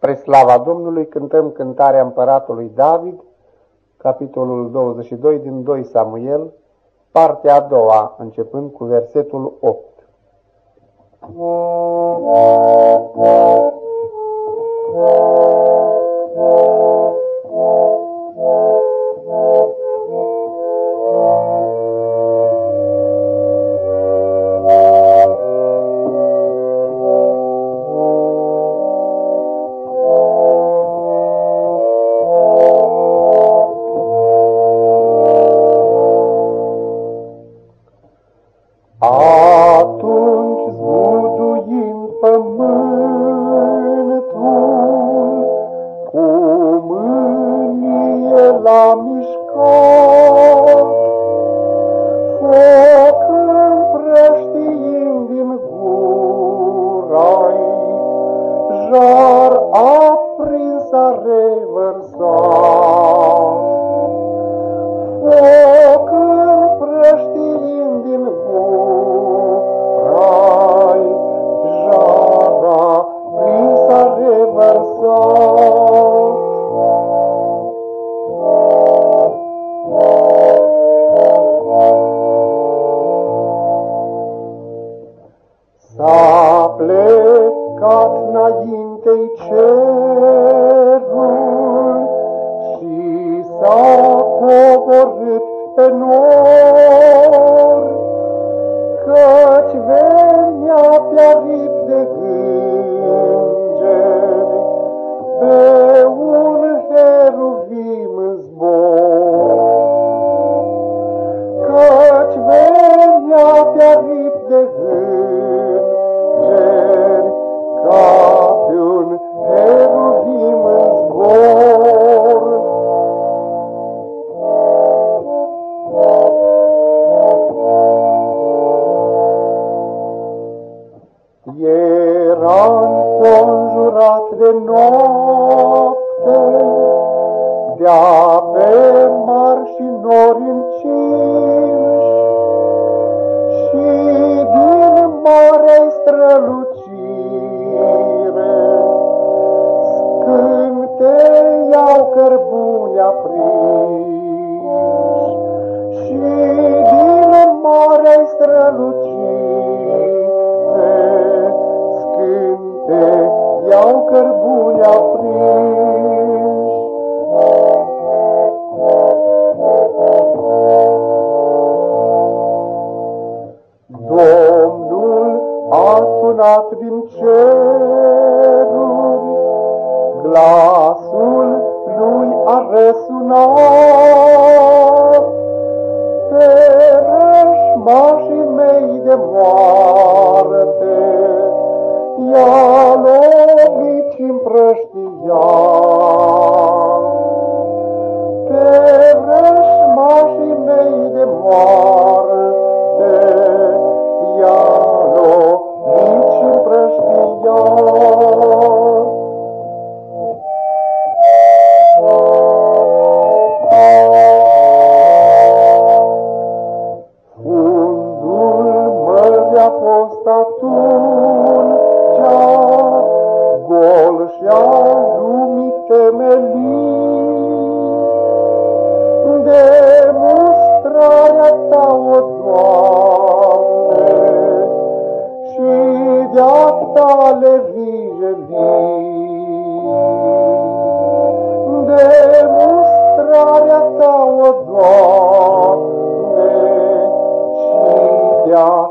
Spre slava Domnului cântăm cântarea împăratului David, capitolul 22 din 2 Samuel, partea a doua, începând cu versetul 8. L-a mișcat, foc împrăștiind din gurai, pe nor, căci venea pe aripi de îngeri, noapte, de-a pe mari și nori încinși, și din mare strălucire, scânteiau cărbuni aprinși, sunat din ceruri, glasul lui a răsunat. Pe rășmașii mei de moarte, gol și-a lumii temelii. De mustrarea ta, o Doamne, și de-a tale vijelii. De mustrarea ta, o Doamne, și de-a